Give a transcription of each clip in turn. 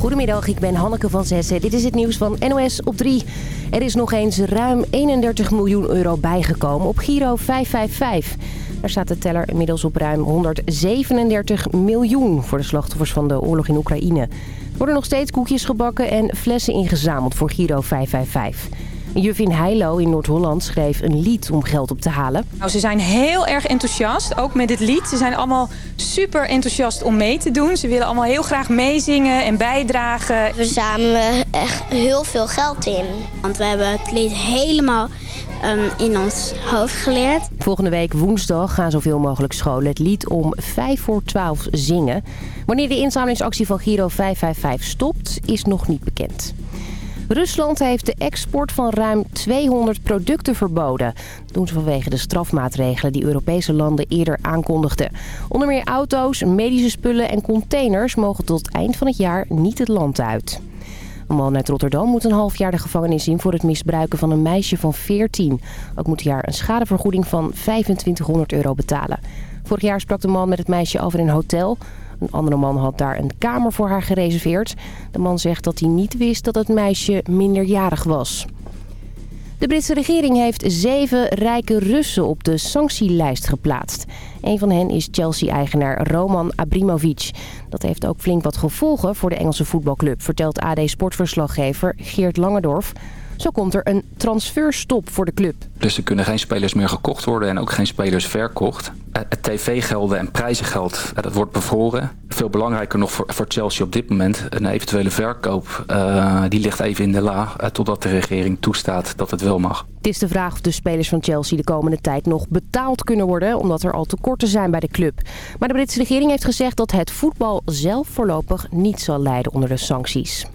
Goedemiddag, ik ben Hanneke van Zessen. Dit is het nieuws van NOS op 3. Er is nog eens ruim 31 miljoen euro bijgekomen op Giro 555. Daar staat de teller inmiddels op ruim 137 miljoen voor de slachtoffers van de oorlog in Oekraïne. Er worden nog steeds koekjes gebakken en flessen ingezameld voor Giro 555. Juf Heilo in Noord-Holland schreef een lied om geld op te halen. Nou, ze zijn heel erg enthousiast, ook met dit lied. Ze zijn allemaal super enthousiast om mee te doen. Ze willen allemaal heel graag meezingen en bijdragen. We zamelen echt heel veel geld in. Want we hebben het lied helemaal um, in ons hoofd geleerd. Volgende week woensdag gaan zoveel mogelijk scholen het lied om 5 voor 12 zingen. Wanneer de inzamelingsactie van Giro 555 stopt, is nog niet bekend. Rusland heeft de export van ruim 200 producten verboden. Dat doen ze vanwege de strafmaatregelen die Europese landen eerder aankondigden. Onder meer auto's, medische spullen en containers mogen tot eind van het jaar niet het land uit. Een man uit Rotterdam moet een half jaar de gevangenis in voor het misbruiken van een meisje van 14. Ook moet hij haar een schadevergoeding van 2500 euro betalen. Vorig jaar sprak de man met het meisje over in een hotel. Een andere man had daar een kamer voor haar gereserveerd. De man zegt dat hij niet wist dat het meisje minderjarig was. De Britse regering heeft zeven rijke Russen op de sanctielijst geplaatst. Een van hen is Chelsea-eigenaar Roman Abramovich. Dat heeft ook flink wat gevolgen voor de Engelse voetbalclub, vertelt AD Sportverslaggever Geert Langendorf. Zo komt er een transferstop voor de club. Dus er kunnen geen spelers meer gekocht worden en ook geen spelers verkocht. Eh, het tv-gelden en prijzengeld, eh, dat wordt bevroren. Veel belangrijker nog voor, voor Chelsea op dit moment, een eventuele verkoop, uh, die ligt even in de la. Uh, totdat de regering toestaat dat het wel mag. Het is de vraag of de spelers van Chelsea de komende tijd nog betaald kunnen worden, omdat er al tekorten zijn bij de club. Maar de Britse regering heeft gezegd dat het voetbal zelf voorlopig niet zal lijden onder de sancties.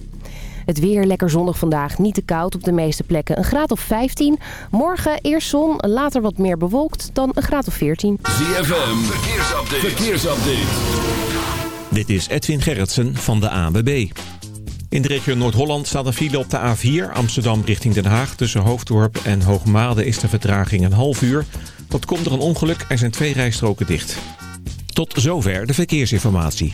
Het weer lekker zonnig vandaag, niet te koud op de meeste plekken. Een graad of 15. Morgen eerst zon, later wat meer bewolkt dan een graad of 14. ZFM, verkeersupdate. verkeersupdate. Dit is Edwin Gerritsen van de ANWB. In de regio Noord-Holland staat een file op de A4 Amsterdam richting Den Haag. Tussen Hoofddorp en Hoogmade is de vertraging een half uur. Dat komt door een ongeluk. Er zijn twee rijstroken dicht. Tot zover de verkeersinformatie.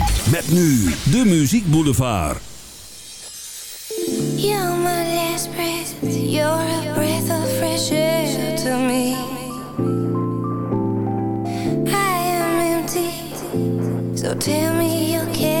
Met nu de Muziek Boulevard. You're my last breath, you're a breath of fresh air to me. I am empty, so tell me you care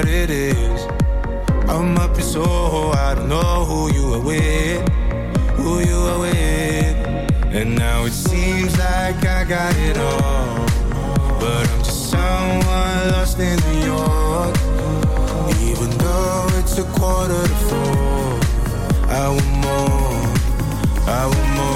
what it is. I'm up so Soho, I don't know who you are with, who you are with. And now it seems like I got it all, but I'm just someone lost in New York. Even though it's a quarter to four, I want more, I want more.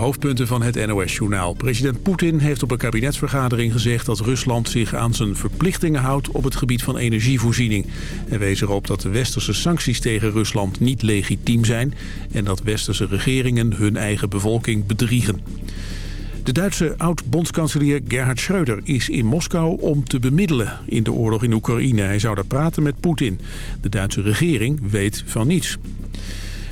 Hoofdpunten van het NOS-journaal. President Poetin heeft op een kabinetsvergadering gezegd dat Rusland zich aan zijn verplichtingen houdt op het gebied van energievoorziening. Hij wees erop dat de westerse sancties tegen Rusland niet legitiem zijn en dat westerse regeringen hun eigen bevolking bedriegen. De Duitse oud-bondskanselier Gerhard Schröder is in Moskou om te bemiddelen in de oorlog in Oekraïne. Hij zou daar praten met Poetin. De Duitse regering weet van niets.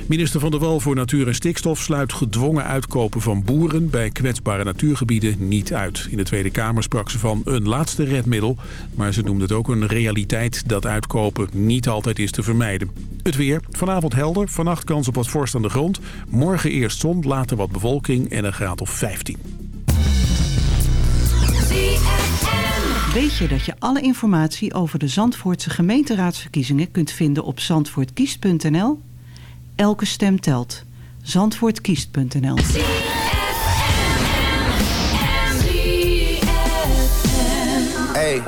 Minister van der Wal voor Natuur en Stikstof sluit gedwongen uitkopen van boeren bij kwetsbare natuurgebieden niet uit. In de Tweede Kamer sprak ze van een laatste redmiddel, maar ze noemde het ook een realiteit dat uitkopen niet altijd is te vermijden. Het weer, vanavond helder, vannacht kans op wat vorst aan de grond. Morgen eerst zon, later wat bewolking en een graad of 15. Weet je dat je alle informatie over de Zandvoortse gemeenteraadsverkiezingen kunt vinden op zandvoortkiest.nl? Elke stem telt. Zandvoortkiest.nl Hey.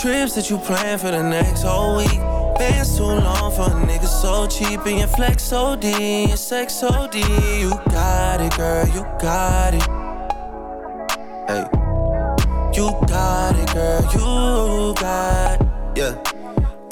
Trips that you plan for the next whole week. Bands too long for a nigga so cheap. And your flex so D, your sex so D. You got it, girl, you got it. Hey. You got it, girl, you got Yeah.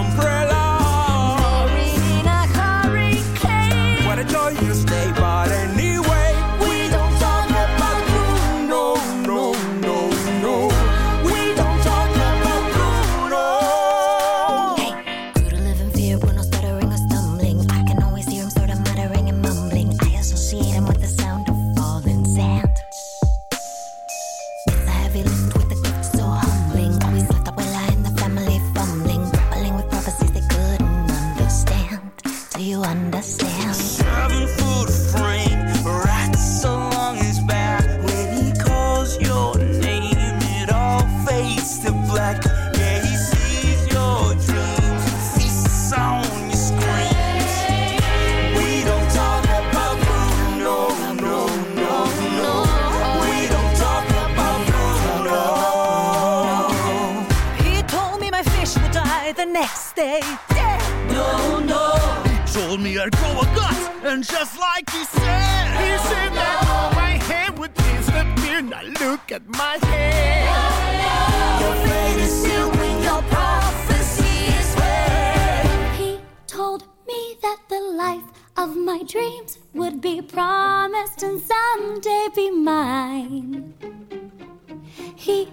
umbrella. And just like he said, he said that all my hair would disappear. Now look at my hand. Your fate is sealed when your prophecy is read. He told me that the life of my dreams would be promised and someday be mine. He